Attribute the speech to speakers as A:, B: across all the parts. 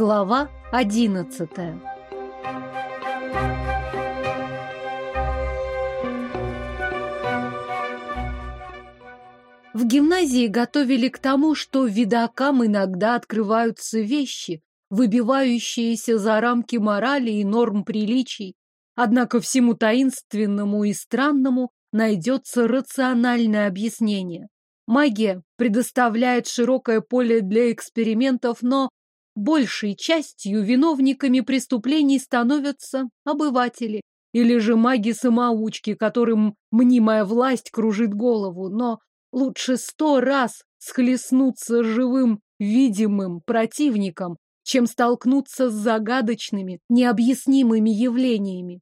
A: Глава одиннадцатая В гимназии готовили к тому, что видакам иногда открываются вещи, выбивающиеся за рамки морали и норм приличий. Однако всему таинственному и странному найдется рациональное объяснение. Магия предоставляет широкое поле для экспериментов, но большей частью виновниками преступлений становятся обыватели или же маги-самоучки, которым мнимая власть кружит голову, но лучше сто раз схлестнуться с живым, видимым противником, чем столкнуться с загадочными, необъяснимыми явлениями.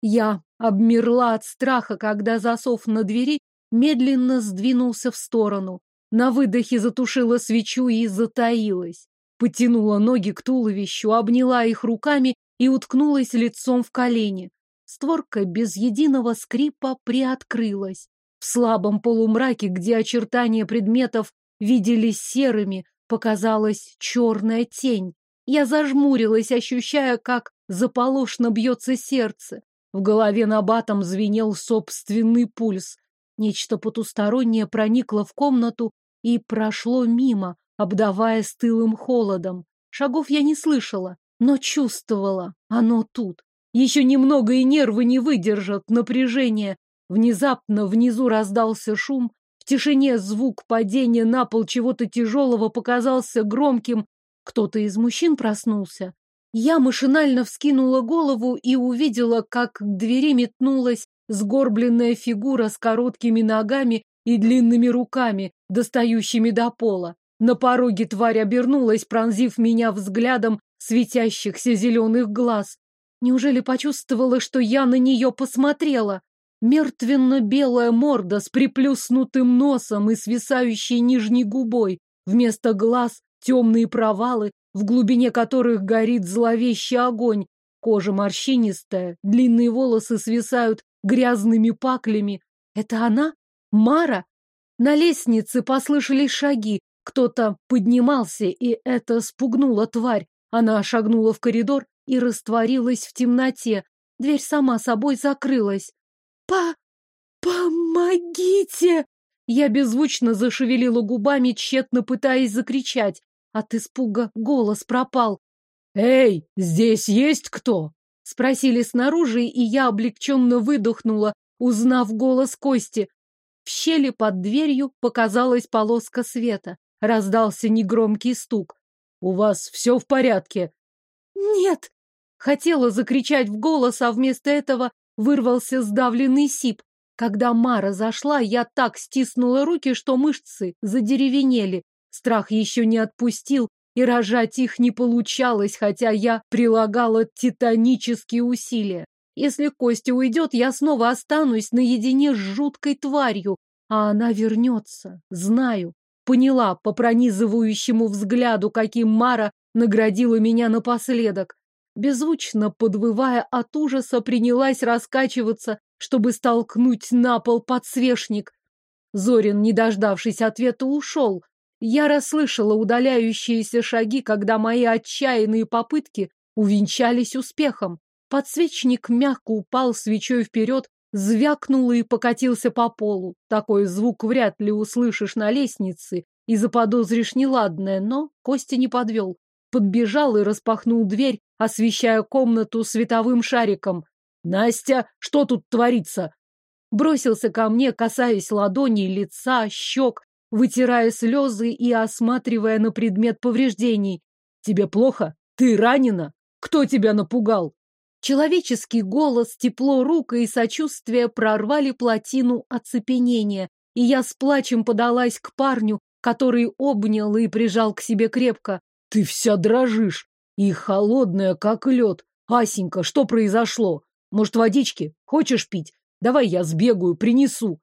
A: Я обмерла от страха, когда засов на двери медленно сдвинулся в сторону. На выдохе затушила свечу и затаилась. Потянула ноги к туловищу, обняла их руками и уткнулась лицом в колени. Створка без единого скрипа приоткрылась. В слабом полумраке, где очертания предметов виделись серыми, показалась черная тень. Я зажмурилась, ощущая, как заполошно бьется сердце. В голове набатом звенел собственный пульс. Нечто потустороннее проникло в комнату и прошло мимо, обдавая стылым холодом. Шагов я не слышала, но чувствовала. Оно тут. Еще немного и нервы не выдержат напряжения. Внезапно внизу раздался шум. В тишине звук падения на пол чего-то тяжелого показался громким. Кто-то из мужчин проснулся. Я машинально вскинула голову и увидела, как к двери метнулась сгорбленная фигура с короткими ногами и длинными руками, достающими до пола. На пороге тварь обернулась, пронзив меня взглядом светящихся зеленых глаз. Неужели почувствовала, что я на нее посмотрела? Мертвенно-белая морда с приплюснутым носом и свисающей нижней губой. Вместо глаз темные провалы, в глубине которых горит зловещий огонь. Кожа морщинистая, длинные волосы свисают грязными паклями. Это она? Мара? На лестнице послышались шаги. Кто-то поднимался, и это спугнуло тварь. Она шагнула в коридор и растворилась в темноте. Дверь сама собой закрылась. «По... помогите!» Я беззвучно зашевелила губами, тщетно пытаясь закричать. От испуга голос пропал. «Эй, здесь есть кто?» Спросили снаружи, и я облегченно выдохнула, узнав голос Кости. В щели под дверью показалась полоска света. Раздался негромкий стук. «У вас все в порядке?» «Нет!» Хотела закричать в голос, а вместо этого вырвался сдавленный сип. Когда Мара зашла, я так стиснула руки, что мышцы задеревенели. Страх еще не отпустил, и рожать их не получалось, хотя я прилагала титанические усилия. Если Костя уйдет, я снова останусь наедине с жуткой тварью, а она вернется, знаю. Поняла по пронизывающему взгляду, каким Мара наградила меня напоследок. Беззвучно подвывая от ужаса, принялась раскачиваться, чтобы столкнуть на пол подсвечник. Зорин, не дождавшись ответа, ушел, я расслышала удаляющиеся шаги, когда мои отчаянные попытки увенчались успехом. Подсвечник мягко упал свечой вперед, звякнул и покатился по полу. Такой звук вряд ли услышишь на лестнице и заподозришь неладное, но Костя не подвел. Подбежал и распахнул дверь, освещая комнату световым шариком. «Настя, что тут творится?» Бросился ко мне, касаясь ладоней, лица, щек, вытирая слезы и осматривая на предмет повреждений. «Тебе плохо? Ты ранена? Кто тебя напугал?» Человеческий голос, тепло рук и сочувствие прорвали плотину оцепенения, и я с плачем подалась к парню, который обнял и прижал к себе крепко. «Ты вся дрожишь и холодная, как лед. Асенька, что произошло? Может, водички? Хочешь пить? Давай я сбегаю, принесу».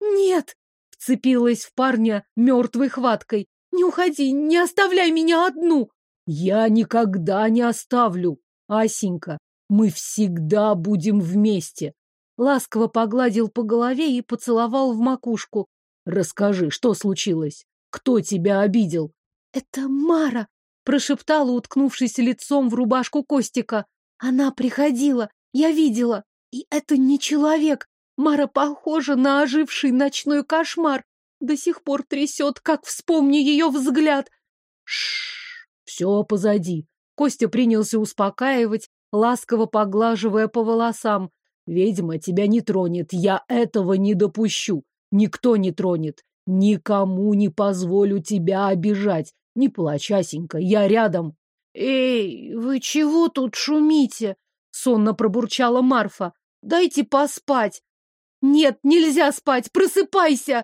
A: «Нет!» вцепилась в парня мертвой хваткой. «Не уходи, не оставляй меня одну!» «Я никогда не оставлю, Асенька. Мы всегда будем вместе!» Ласково погладил по голове и поцеловал в макушку. «Расскажи, что случилось? Кто тебя обидел?» «Это Мара!» прошептала, уткнувшись лицом в рубашку Костика. Она приходила, я видела. И это не человек. Мара похожа на оживший ночной кошмар. До сих пор трясет, как вспомню ее взгляд. Шш, все позади. Костя принялся успокаивать, ласково поглаживая по волосам. Ведьма тебя не тронет, я этого не допущу. Никто не тронет. Никому не позволю тебя обижать. Не плачь, Асенька, я рядом. Эй, вы чего тут шумите? Сонно пробурчала Марфа. Дайте поспать. Нет, нельзя спать, просыпайся!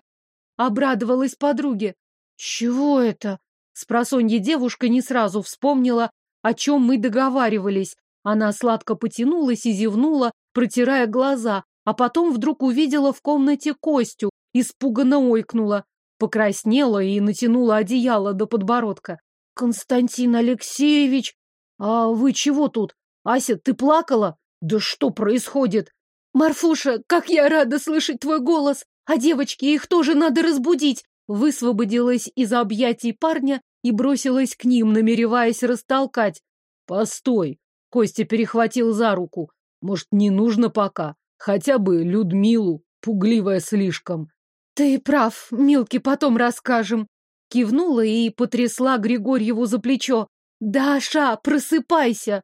A: Обрадовалась подруге. Чего это? Спросонья девушка не сразу вспомнила, о чем мы договаривались. Она сладко потянулась и зевнула, протирая глаза, а потом вдруг увидела в комнате Костю, испуганно ойкнула, покраснела и натянула одеяло до подбородка. «Константин Алексеевич, а вы чего тут? Ася, ты плакала? Да что происходит?» «Марфуша, как я рада слышать твой голос! А девочки, их тоже надо разбудить!» Высвободилась из объятий парня и бросилась к ним, намереваясь растолкать. «Постой!» — Костя перехватил за руку. «Может, не нужно пока? Хотя бы Людмилу, пугливая слишком». «Ты прав, Милке потом расскажем!» Кивнула и потрясла Григорьеву за плечо. «Даша, просыпайся!»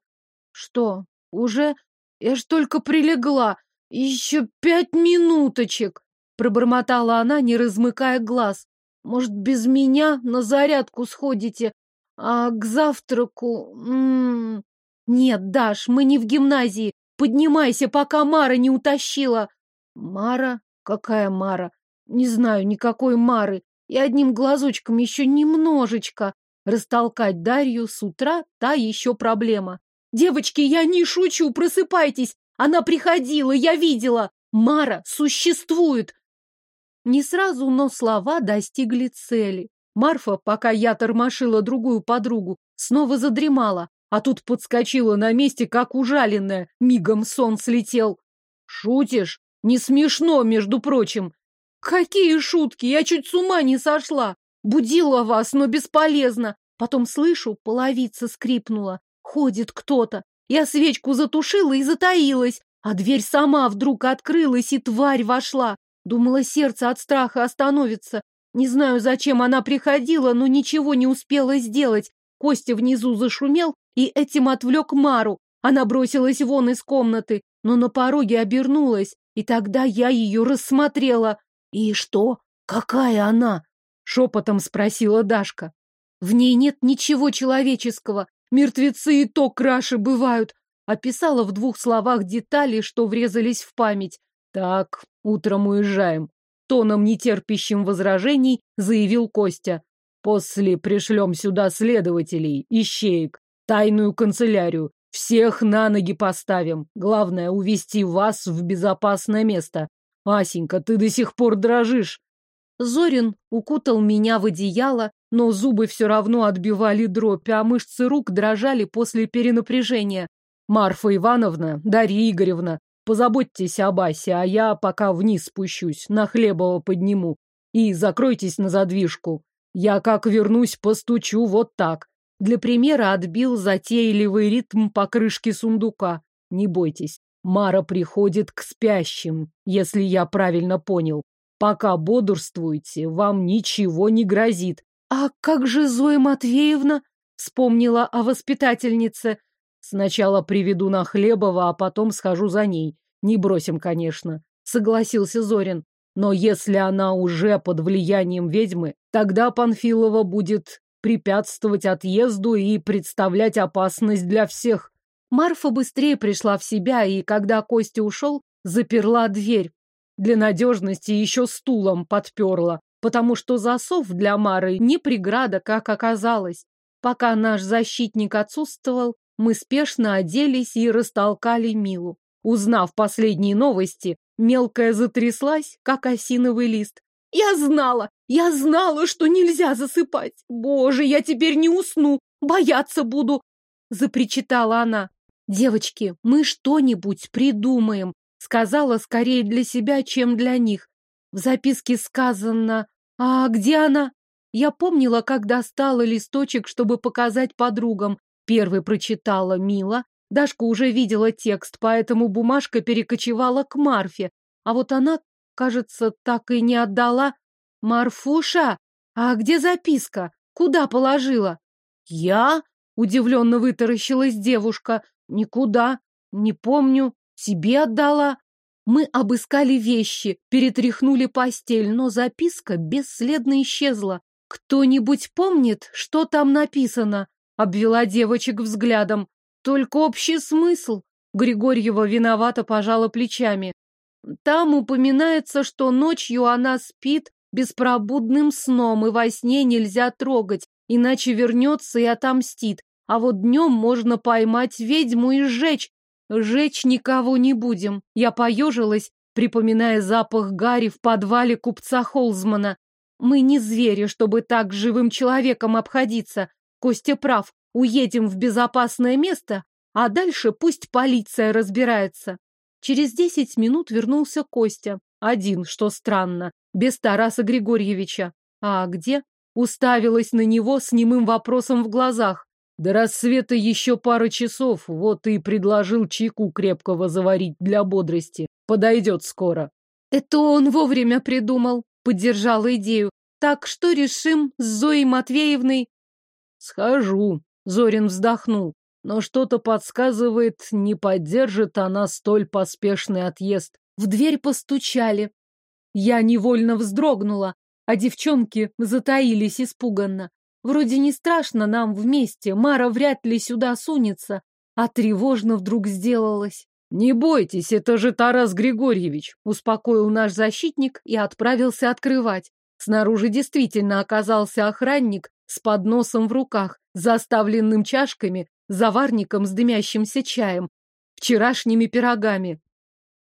A: «Что, уже? Я ж только прилегла!» «Еще пять минуточек!» — пробормотала она, не размыкая глаз. «Может, без меня на зарядку сходите, а к завтраку...» М -м -м. «Нет, Даш, мы не в гимназии. Поднимайся, пока Мара не утащила». «Мара? Какая Мара? Не знаю никакой Мары. И одним глазочком еще немножечко. Растолкать Дарью с утра — та еще проблема. «Девочки, я не шучу, просыпайтесь! Она приходила, я видела. Мара существует. Не сразу, но слова достигли цели. Марфа, пока я тормошила другую подругу, снова задремала, а тут подскочила на месте, как ужаленная. Мигом сон слетел. Шутишь? Не смешно, между прочим. Какие шутки? Я чуть с ума не сошла. Будила вас, но бесполезно. Потом слышу, половица скрипнула. Ходит кто-то. Я свечку затушила и затаилась, а дверь сама вдруг открылась, и тварь вошла. Думала, сердце от страха остановится. Не знаю, зачем она приходила, но ничего не успела сделать. Костя внизу зашумел и этим отвлек Мару. Она бросилась вон из комнаты, но на пороге обернулась, и тогда я ее рассмотрела. «И что? Какая она?» — шепотом спросила Дашка. «В ней нет ничего человеческого, Мертвецы и то краше бывают. Описала в двух словах детали, что врезались в память. Так, утром уезжаем. Тоном, нетерпящим возражений, заявил Костя. После пришлем сюда следователей, ищеек, тайную канцелярию. Всех на ноги поставим. Главное, увести вас в безопасное место. Асенька, ты до сих пор дрожишь. Зорин укутал меня в одеяло, но зубы все равно отбивали дробь, а мышцы рук дрожали после перенапряжения. Марфа Ивановна, Дарья Игоревна, позаботьтесь об Асе, а я пока вниз спущусь, на Хлебово подниму. И закройтесь на задвижку. Я как вернусь, постучу вот так. Для примера отбил затейливый ритм покрышки сундука. Не бойтесь, Мара приходит к спящим, если я правильно понял. Пока бодрствуете, вам ничего не грозит. А как же Зоя Матвеевна? Вспомнила о воспитательнице. Сначала приведу на Хлебова, а потом схожу за ней. Не бросим, конечно, согласился Зорин. Но если она уже под влиянием ведьмы, тогда Панфилова будет препятствовать отъезду и представлять опасность для всех. Марфа быстрее пришла в себя и, когда Костя ушел, заперла дверь, для надежности еще стулом подперла, потому что засов для Мары не преграда, как оказалось. Пока наш защитник отсутствовал, мы спешно оделись и растолкали Милу. Узнав последние новости, мелкая затряслась, как осиновый лист. «Я знала! Я знала, что нельзя засыпать! Боже, я теперь не усну! Бояться буду!» Запричитала она. «Девочки, мы что-нибудь придумаем. Сказала скорее для себя, чем для них. В записке сказано «А где она?» Я помнила, как достала листочек, чтобы показать подругам. Первый прочитала Мила. Дашка уже видела текст, поэтому бумажка перекочевала к Марфе. А вот она, кажется, так и не отдала. «Марфуша, а где записка? Куда положила?» «Я?» — удивленно вытаращилась девушка. «Никуда. Не помню. Тебе отдала». Мы обыскали вещи, перетряхнули постель, но записка бесследно исчезла. «Кто-нибудь помнит, что там написано?» — обвела девочек взглядом. «Только общий смысл». Григорьева виновато пожала плечами. Там упоминается, что ночью она спит беспробудным сном, и во сне нельзя трогать, иначе вернется и отомстит. А вот днем можно поймать ведьму и сжечь. Жечь никого не будем. Я поежилась, припоминая запах гари в подвале купца Холзмана. Мы не звери, чтобы так живым человеком обходиться. Костя прав. Уедем в безопасное место, а дальше пусть полиция разбирается. Через десять минут вернулся Костя. Один, что странно, без Тараса Григорьевича. А где? Уставилась на него с немым вопросом в глазах. До рассвета еще пара часов, вот и предложил чайку крепкого заварить для бодрости. Подойдет скоро. Это он вовремя придумал, поддержала идею. Так что решим с Зоей Матвеевной? Схожу, Зорин вздохнул. Но что-то подсказывает, не поддержит она столь поспешный отъезд. В дверь постучали. Я невольно вздрогнула, а девчонки затаились испуганно. Вроде не страшно нам вместе, Мара вряд ли сюда сунется, а тревожно вдруг сделалось. «Не бойтесь, это же Тарас Григорьевич», — успокоил наш защитник и отправился открывать. Снаружи действительно оказался охранник с подносом в руках, заставленным чашками, заварником с дымящимся чаем, вчерашними пирогами.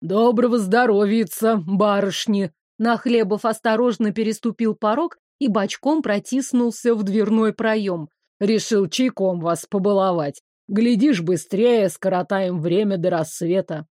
A: «Доброго здоровица, барышни!» Нахлебов осторожно переступил порог и бочком протиснулся в дверной проем. «Решил чайком вас побаловать. Глядишь быстрее, скоротаем время до рассвета».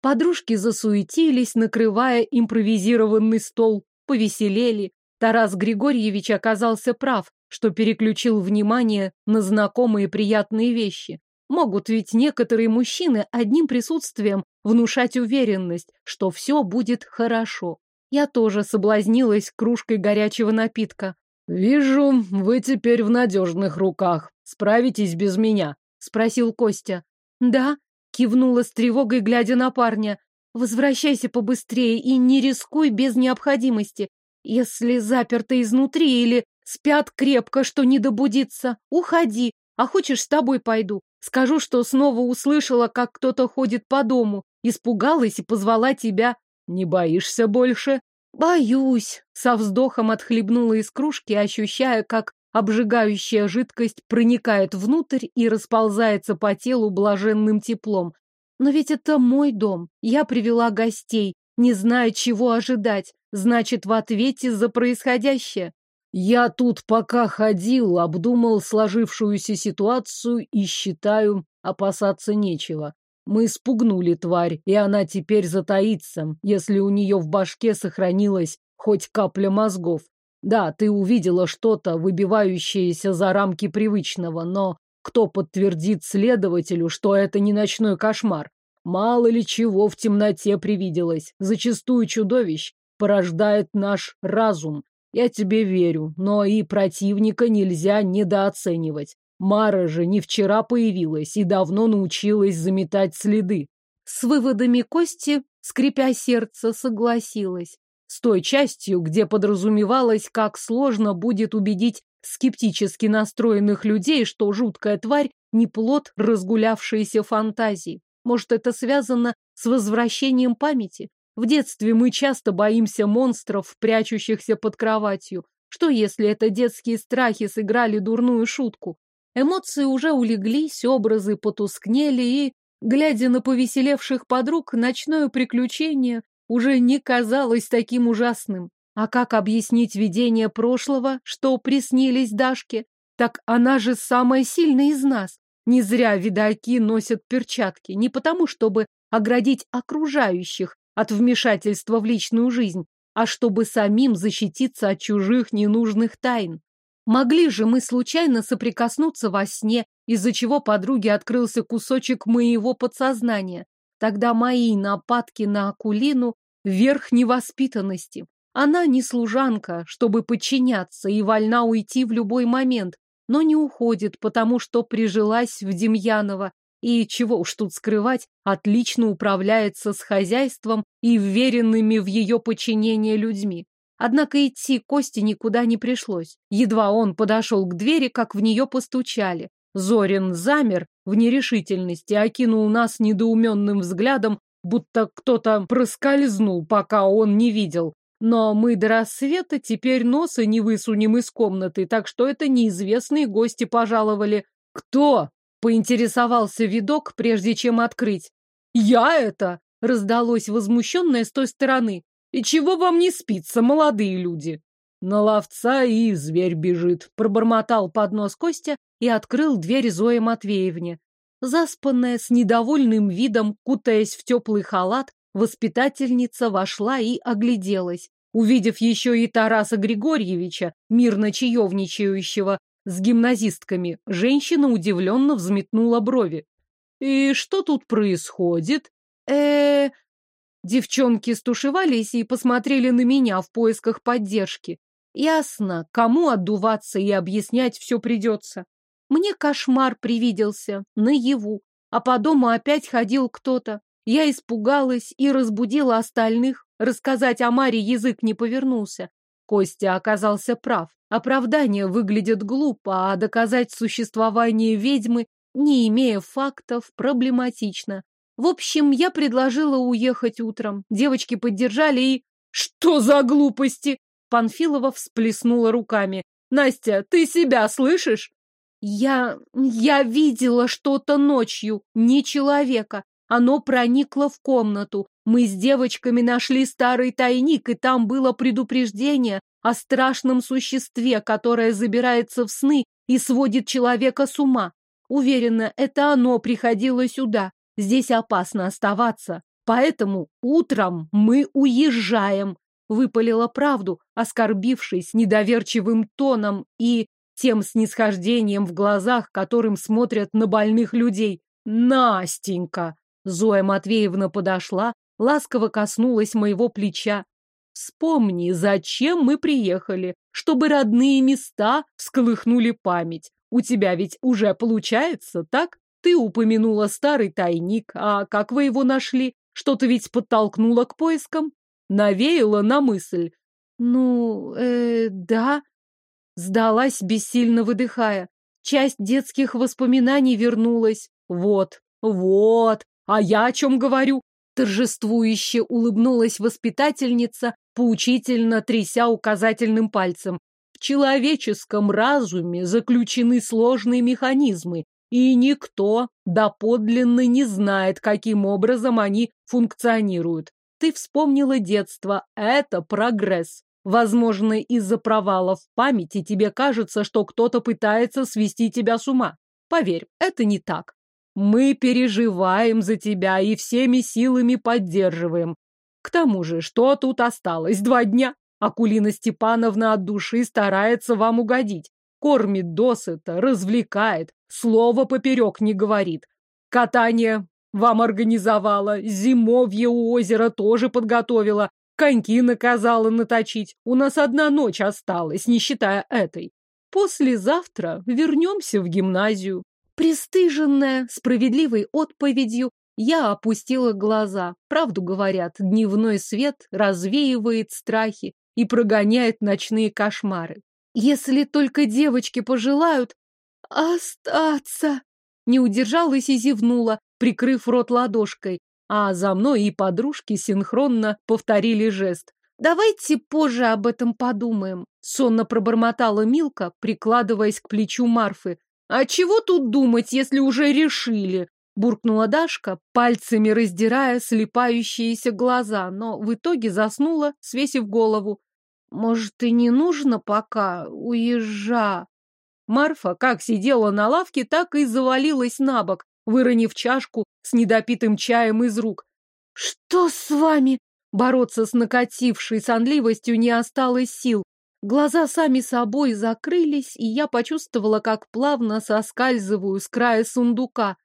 A: Подружки засуетились, накрывая импровизированный стол, повеселели. Тарас Григорьевич оказался прав, что переключил внимание на знакомые приятные вещи. Могут ведь некоторые мужчины одним присутствием внушать уверенность, что все будет хорошо. Я тоже соблазнилась кружкой горячего напитка. «Вижу, вы теперь в надежных руках. Справитесь без меня?» — спросил Костя. «Да», — кивнула с тревогой, глядя на парня. «Возвращайся побыстрее и не рискуй без необходимости. Если заперто изнутри или спят крепко, что не добудиться, уходи, а хочешь, с тобой пойду. Скажу, что снова услышала, как кто-то ходит по дому, испугалась и позвала тебя. Не боишься больше? Боюсь. Со вздохом отхлебнула из кружки, ощущая, как обжигающая жидкость проникает внутрь и расползается по телу блаженным теплом. Но ведь это мой дом. Я привела гостей, не зная, чего ожидать. Значит, в ответе за происходящее. Я тут пока ходил, обдумал сложившуюся ситуацию и считаю, опасаться нечего. Мы спугнули тварь, и она теперь затаится, если у нее в башке сохранилась хоть капля мозгов. Да, ты увидела что-то, выбивающееся за рамки привычного, но кто подтвердит следователю, что это не ночной кошмар? Мало ли чего в темноте привиделось. Зачастую чудовищ порождает наш разум, я тебе верю, но и противника нельзя недооценивать. Мара же не вчера появилась и давно научилась заметать следы. С выводами Кости, скрипя сердце, согласилась. С той частью, где подразумевалось, как сложно будет убедить скептически настроенных людей, что жуткая тварь не плод разгулявшейся фантазии. Может, это связано с возвращением памяти? В детстве мы часто боимся монстров, прячущихся под кроватью. Что если это детские страхи сыграли дурную шутку? Эмоции уже улеглись, образы потускнели, и, глядя на повеселевших подруг, ночное приключение уже не казалось таким ужасным. А как объяснить видение прошлого, что приснились Дашке? Так она же самая сильная из нас. Не зря видаки носят перчатки, не потому, чтобы оградить окружающих, от вмешательства в личную жизнь, а чтобы самим защититься от чужих ненужных тайн. Могли же мы случайно соприкоснуться во сне, из-за чего подруге открылся кусочек моего подсознания. Тогда мои нападки на Акулину — верх невоспитанности. Она не служанка, чтобы подчиняться и вольна уйти в любой момент, но не уходит, потому что прижилась в Демьянова и, чего уж тут скрывать, отлично управляется с хозяйством и вверенными в ее подчинение людьми. Однако идти Косте никуда не пришлось. Едва он подошел к двери, как в нее постучали. Зорин замер в нерешительности, окинул нас недоуменным взглядом, будто кто-то проскользнул, пока он не видел. Но мы до рассвета теперь носа не высунем из комнаты, так что это неизвестные гости пожаловали. Кто? Поинтересовался видок, прежде чем открыть. Я это! Раздалось возмущенное с той стороны. И чего вам не спится, молодые люди? На ловца и зверь бежит, пробормотал под нос Костя и открыл дверь Зое Матвеевне. Заспанная, с недовольным видом, кутаясь в теплый халат, Воспитательница вошла и огляделась. Увидев еще и Тараса Григорьевича, мирно чаевничающего с гимназистками, женщина удивленно взметнула брови. «И что тут происходит?» э, -э Девчонки стушевались и посмотрели на меня в поисках поддержки. Ясно, кому отдуваться и объяснять все придется. Мне кошмар привиделся, наяву, а по дому опять ходил кто-то. Я испугалась и разбудила остальных. Рассказать о Маре язык не повернулся. Костя оказался прав. Оправдание выглядит глупо, а доказать существование ведьмы, не имея фактов, проблематично. В общем, я предложила уехать утром. Девочки поддержали и... Что за глупости? Панфилова всплеснула руками. Настя, ты себя слышишь? Я... я видела что-то ночью, не человека. Оно проникло в комнату. Мы с девочками нашли старый тайник, и там было предупреждение о страшном существе, которое забирается в сны и сводит человека с ума. Уверена, это оно приходило сюда. Здесь опасно оставаться. Поэтому утром мы уезжаем. Выпалила правду, оскорбившись недоверчивым тоном и тем снисхождением в глазах, которым смотрят на больных людей. Настенька! Зоя Матвеевна подошла, ласково коснулась моего плеча. Вспомни, зачем мы приехали, чтобы родные места всколыхнули память. У тебя ведь уже получается, так? Ты упомянула старый тайник, а как вы его нашли? Что-то ведь подтолкнуло к поискам? Навеяло на мысль. Ну, э, да. Сдалась, бессильно выдыхая. Часть детских воспоминаний вернулась. Вот, вот, а я о чем говорю? Торжествующе улыбнулась воспитательница, поучительно тряся указательным пальцем. В человеческом разуме заключены сложные механизмы, и никто доподлинно не знает, каким образом они функционируют. Ты вспомнила детство, это прогресс. Возможно, из-за провалов в памяти тебе кажется, что кто-то пытается свести тебя с ума. Поверь, это не так. Мы переживаем за тебя и всеми силами поддерживаем. К тому же, что тут осталось? Два дня? Акулина Степановна от души старается вам угодить. Кормит досыта, развлекает, слова поперек не говорит. Катание вам организовала, зимовье у озера тоже подготовила, коньки наказала наточить. У нас одна ночь осталась, не считая этой. Послезавтра вернемся в гимназию. Престыженная справедливой отповедью, я опустила глаза. Правду говорят, дневной свет развеивает страхи и прогоняет ночные кошмары. Если только девочки пожелают остаться. Не удержалась и зевнула, прикрыв рот ладошкой, а за мной и подружки синхронно повторили жест. «Давайте позже об этом подумаем», — сонно пробормотала Милка, прикладываясь к плечу Марфы. «А чего тут думать, если уже решили?» Буркнула Дашка, пальцами раздирая слепающиеся глаза, но в итоге заснула, свесив голову. «Может, и не нужно пока уезжа?» Марфа как сидела на лавке, так и завалилась на бок, выронив чашку с недопитым чаем из рук. «Что с вами?» Бороться с накатившей сонливостью не осталось сил. Глаза сами собой закрылись, и я почувствовала, как плавно соскальзываю с края сундука.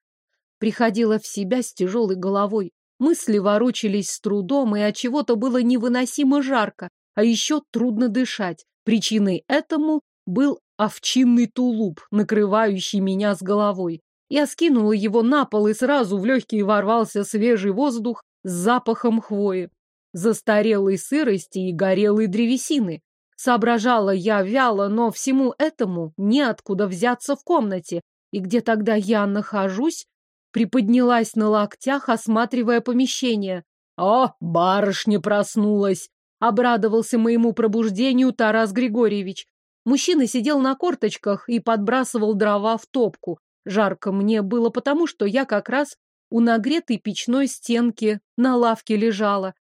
A: Приходила в себя с тяжелой головой. Мысли ворочались с трудом, и от чего-то было невыносимо жарко, а еще трудно дышать. Причиной этому был овчинный тулуп, накрывающий меня с головой. Я скинула его на пол, и сразу в легкие ворвался свежий воздух с запахом хвои, застарелой сырости и горелой древесины. Соображала я вяло, но всему этому неоткуда взяться в комнате. И где тогда я нахожусь? Приподнялась на локтях, осматривая помещение. «О, барышня проснулась!» Обрадовался моему пробуждению Тарас Григорьевич. Мужчина сидел на корточках и подбрасывал дрова в топку. Жарко мне было потому, что я как раз у нагретой печной стенки на лавке лежала.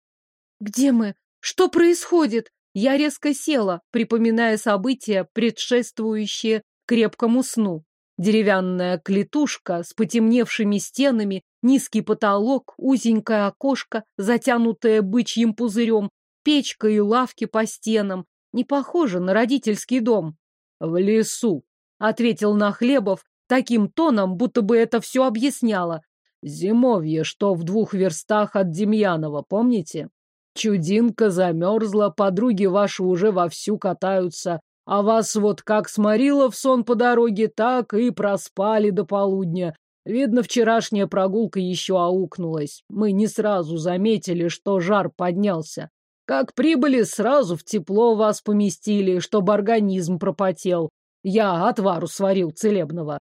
A: «Где мы? Что происходит?» Я резко села, припоминая события, предшествующие крепкому сну. Деревянная клетушка с потемневшими стенами, низкий потолок, узенькое окошко, затянутое бычьим пузырем, печка и лавки по стенам. Не похоже на родительский дом. В лесу, ответил Нахлебов таким тоном, будто бы это все объясняло. Зимовье, что в двух верстах от Демьянова, помните? Чудинка замерзла, подруги ваши уже вовсю катаются, а вас вот как сморило в сон по дороге, так и проспали до полудня. Видно, вчерашняя прогулка еще аукнулась. Мы не сразу заметили, что жар поднялся. Как прибыли, сразу в тепло вас поместили, чтобы организм пропотел. Я отвару сварил целебного.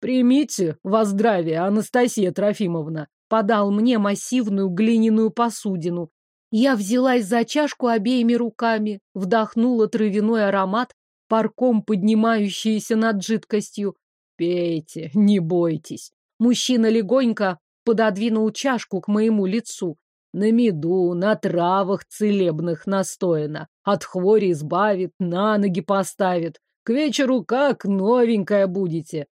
A: Примите во здравие, Анастасия Трофимовна. Подал мне массивную глиняную посудину. Я взялась за чашку обеими руками, вдохнула травяной аромат, парком поднимающийся над жидкостью. Пейте, не бойтесь. Мужчина легонько пододвинул чашку к моему лицу. На меду, на травах целебных настояно. От хвори избавит, на ноги поставит. К вечеру как новенькая будете.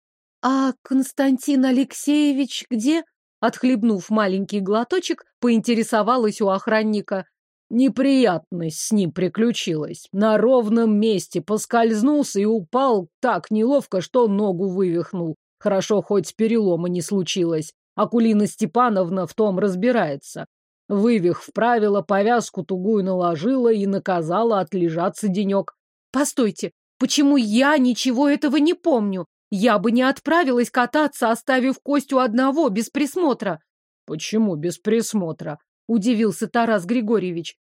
A: А Константин Алексеевич где? Отхлебнув маленький глоточек, поинтересовалась у охранника. Неприятность с ним приключилась. На ровном месте поскользнулся и упал так неловко, что ногу вывихнул. Хорошо, хоть перелома не случилось. Акулина Степановна в том разбирается. Вывих вправила, повязку тугую наложила и наказала отлежаться денек. Постойте, почему я ничего этого не помню? Я бы не отправилась кататься, оставив Костю одного, без присмотра. Почему без присмотра? Удивился Тарас Григорьевич.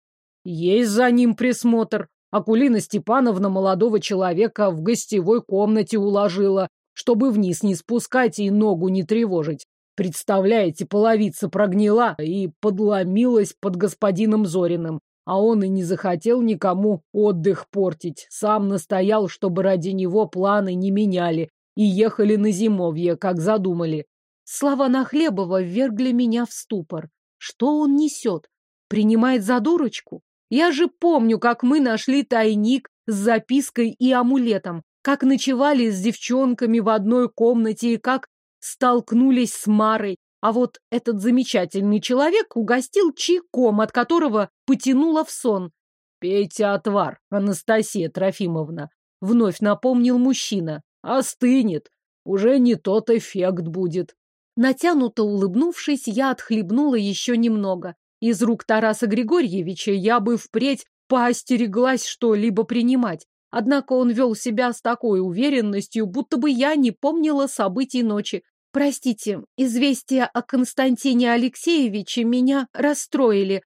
A: Есть за ним присмотр. Акулина Степановна молодого человека в гостевой комнате уложила, чтобы вниз не спускать и ногу не тревожить. Представляете, половица прогнила и подломилась под господином Зориным. А он и не захотел никому отдых портить. Сам настоял, чтобы ради него планы не меняли и ехали на зимовье, как задумали. Слова Нахлебова ввергли меня в ступор. Что он несет? Принимает за дурочку? Я же помню, как мы нашли тайник с запиской и амулетом, как ночевали с девчонками в одной комнате и как столкнулись с Марой, а вот этот замечательный человек угостил чайком, от которого потянуло в сон. «Пейте отвар, Анастасия Трофимовна», — вновь напомнил мужчина. «Остынет. Уже не тот эффект будет». Натянуто улыбнувшись, я отхлебнула еще немного. Из рук Тараса Григорьевича я бы впредь поостереглась что-либо принимать. Однако он вел себя с такой уверенностью, будто бы я не помнила событий ночи. Простите, известия о Константине Алексеевиче меня расстроили.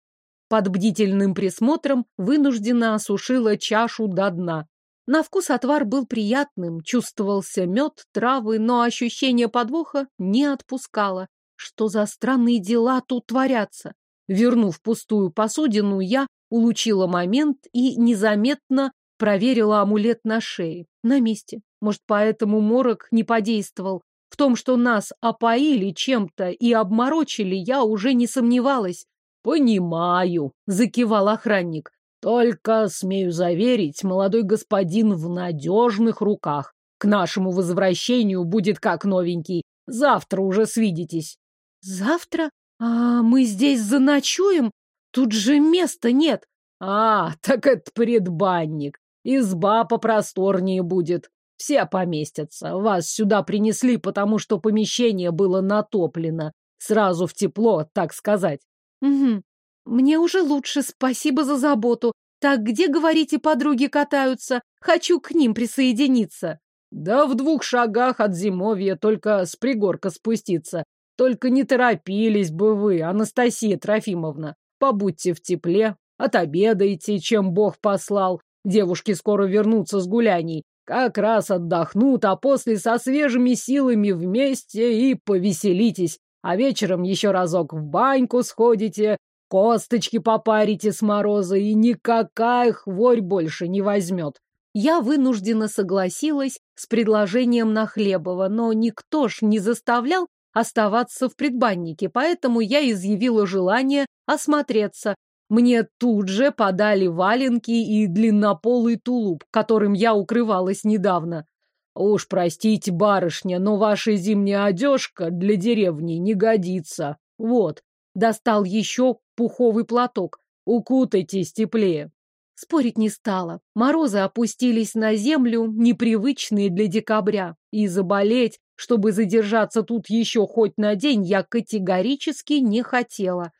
A: Под бдительным присмотром вынужденно осушила чашу до дна. На вкус отвар был приятным, чувствовался мед, травы, но ощущение подвоха не отпускало. Что за странные дела тут творятся? Вернув пустую посудину, я улучила момент и незаметно проверила амулет на шее. На месте. Может, поэтому морок не подействовал. В том, что нас опоили чем-то и обморочили, я уже не сомневалась. «Понимаю», — закивал охранник. «Только, смею заверить, молодой господин в надежных руках. К нашему возвращению будет как новенький. Завтра уже свидитесь». «Завтра? А мы здесь заночуем? Тут же места нет». «А, так это предбанник.
B: Изба попросторнее будет. Все поместятся. Вас сюда принесли, потому что помещение было натоплено. Сразу в тепло, так сказать.
A: Угу. Мне уже лучше, спасибо за заботу. Так где, говорите, подруги катаются? Хочу к ним присоединиться.
B: Да в двух шагах от зимовья, только с пригорка спуститься. Только не торопились бы вы, Анастасия Трофимовна. Побудьте в тепле, отобедайте, чем Бог послал. Девушки скоро вернутся с гуляний. Как раз отдохнут, а после со свежими силами вместе и повеселитесь. А вечером еще разок в баньку сходите, косточки попарите с мороза, и никакая хворь больше не возьмет.
A: Я вынуждена согласилась с предложением Нахлебова, но никто ж не заставлял оставаться в предбаннике, поэтому я изъявила желание осмотреться. Мне тут же подали валенки и длиннополый тулуп, которым я укрывалась недавно. Уж простите, барышня, но ваша зимняя одежка для деревни не годится. Вот, достал еще пуховый платок. Укутайтесь теплее. Спорить не стала. Морозы опустились на землю, непривычные для декабря. И заболеть, чтобы задержаться тут еще хоть на день, я категорически не хотела.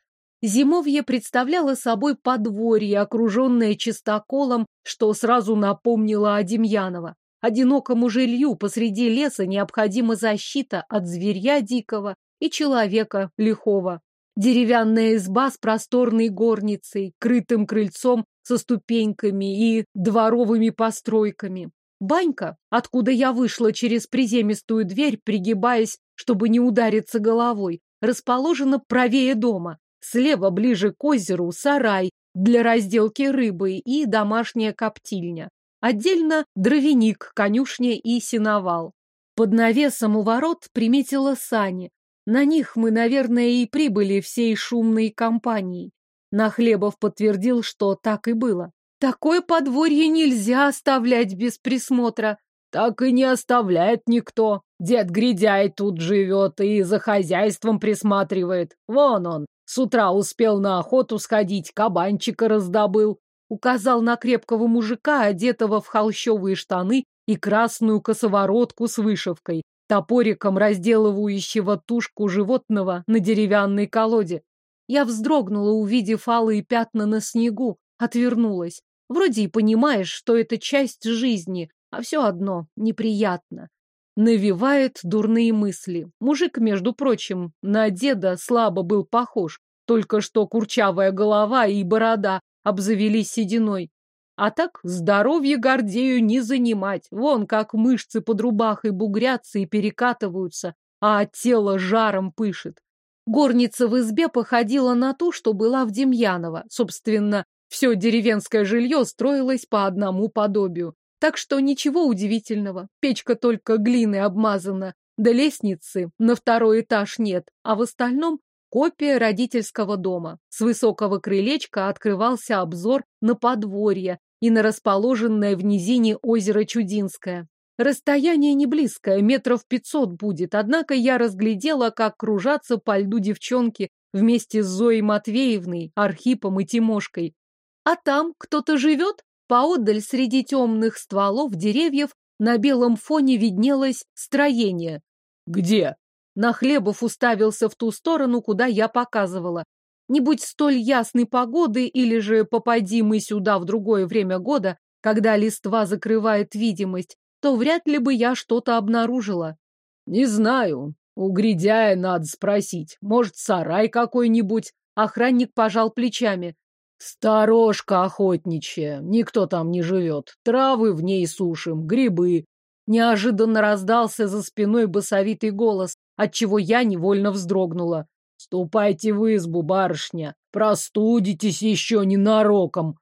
A: Зимовье представляло собой подворье, окруженное чистоколом, что сразу напомнило о Демьянова. Одинокому жилью посреди леса необходима защита от зверя дикого и человека лихого. Деревянная изба с просторной горницей, крытым крыльцом со ступеньками и дворовыми постройками. Банька, откуда я вышла через приземистую дверь, пригибаясь, чтобы не удариться головой, расположена правее дома. Слева, ближе к озеру, сарай для разделки рыбы и домашняя коптильня. Отдельно дровяник, конюшня и сеновал. Под навесом у ворот приметила сани. На них мы, наверное, и прибыли всей шумной компанией. Нахлебов подтвердил, что так и было. Такое подворье нельзя оставлять без присмотра.
B: Так и не оставляет никто. Дед Гридяй тут живет и за хозяйством присматривает. Вон он, с утра успел на охоту сходить, кабанчика раздобыл. Указал на крепкого мужика, одетого в холщовые штаны и красную косоворотку с вышивкой, топориком разделывающего тушку животного на деревянной колоде. Я вздрогнула, увидев алые пятна на снегу, отвернулась. Вроде и понимаешь, что это часть жизни, а все одно неприятно. Навевает дурные мысли. Мужик, между прочим, на деда слабо был похож, только что курчавая голова и борода обзавелись сединой. А так здоровье Гордею не занимать. Вон как мышцы под рубахой бугрятся и перекатываются, а тело жаром пышет. Горница в избе походила на ту, что была в Демьяново. Собственно, все деревенское жилье строилось по одному подобию. Так что ничего удивительного. Печка только глиной обмазана, да лестницы на второй этаж нет, а в остальном копия родительского дома. С высокого крылечка открывался обзор на подворье и на расположенное в низине озеро Чудинское. Расстояние не близкое, метров пятьсот будет, однако я разглядела, как кружатся по льду девчонки вместе с Зоей Матвеевной, Архипом и Тимошкой. А там кто-то живет? Поодаль среди темных стволов деревьев на белом фоне виднелось строение. Где?
A: Нахлебов уставился в ту сторону, куда я показывала. Не будь столь ясной погоды, или же попади мы сюда в другое время года, когда листва закрывает видимость, то вряд ли бы я что-то обнаружила.
B: Не знаю. У Гридяя надо спросить. Может, сарай какой-нибудь? Охранник пожал плечами. Сторожка охотничья, никто там не живет. Травы в ней сушим, грибы. Неожиданно раздался за спиной басовитый голос, отчего я невольно вздрогнула. Ступайте в избу, барышня, простудитесь еще ненароком.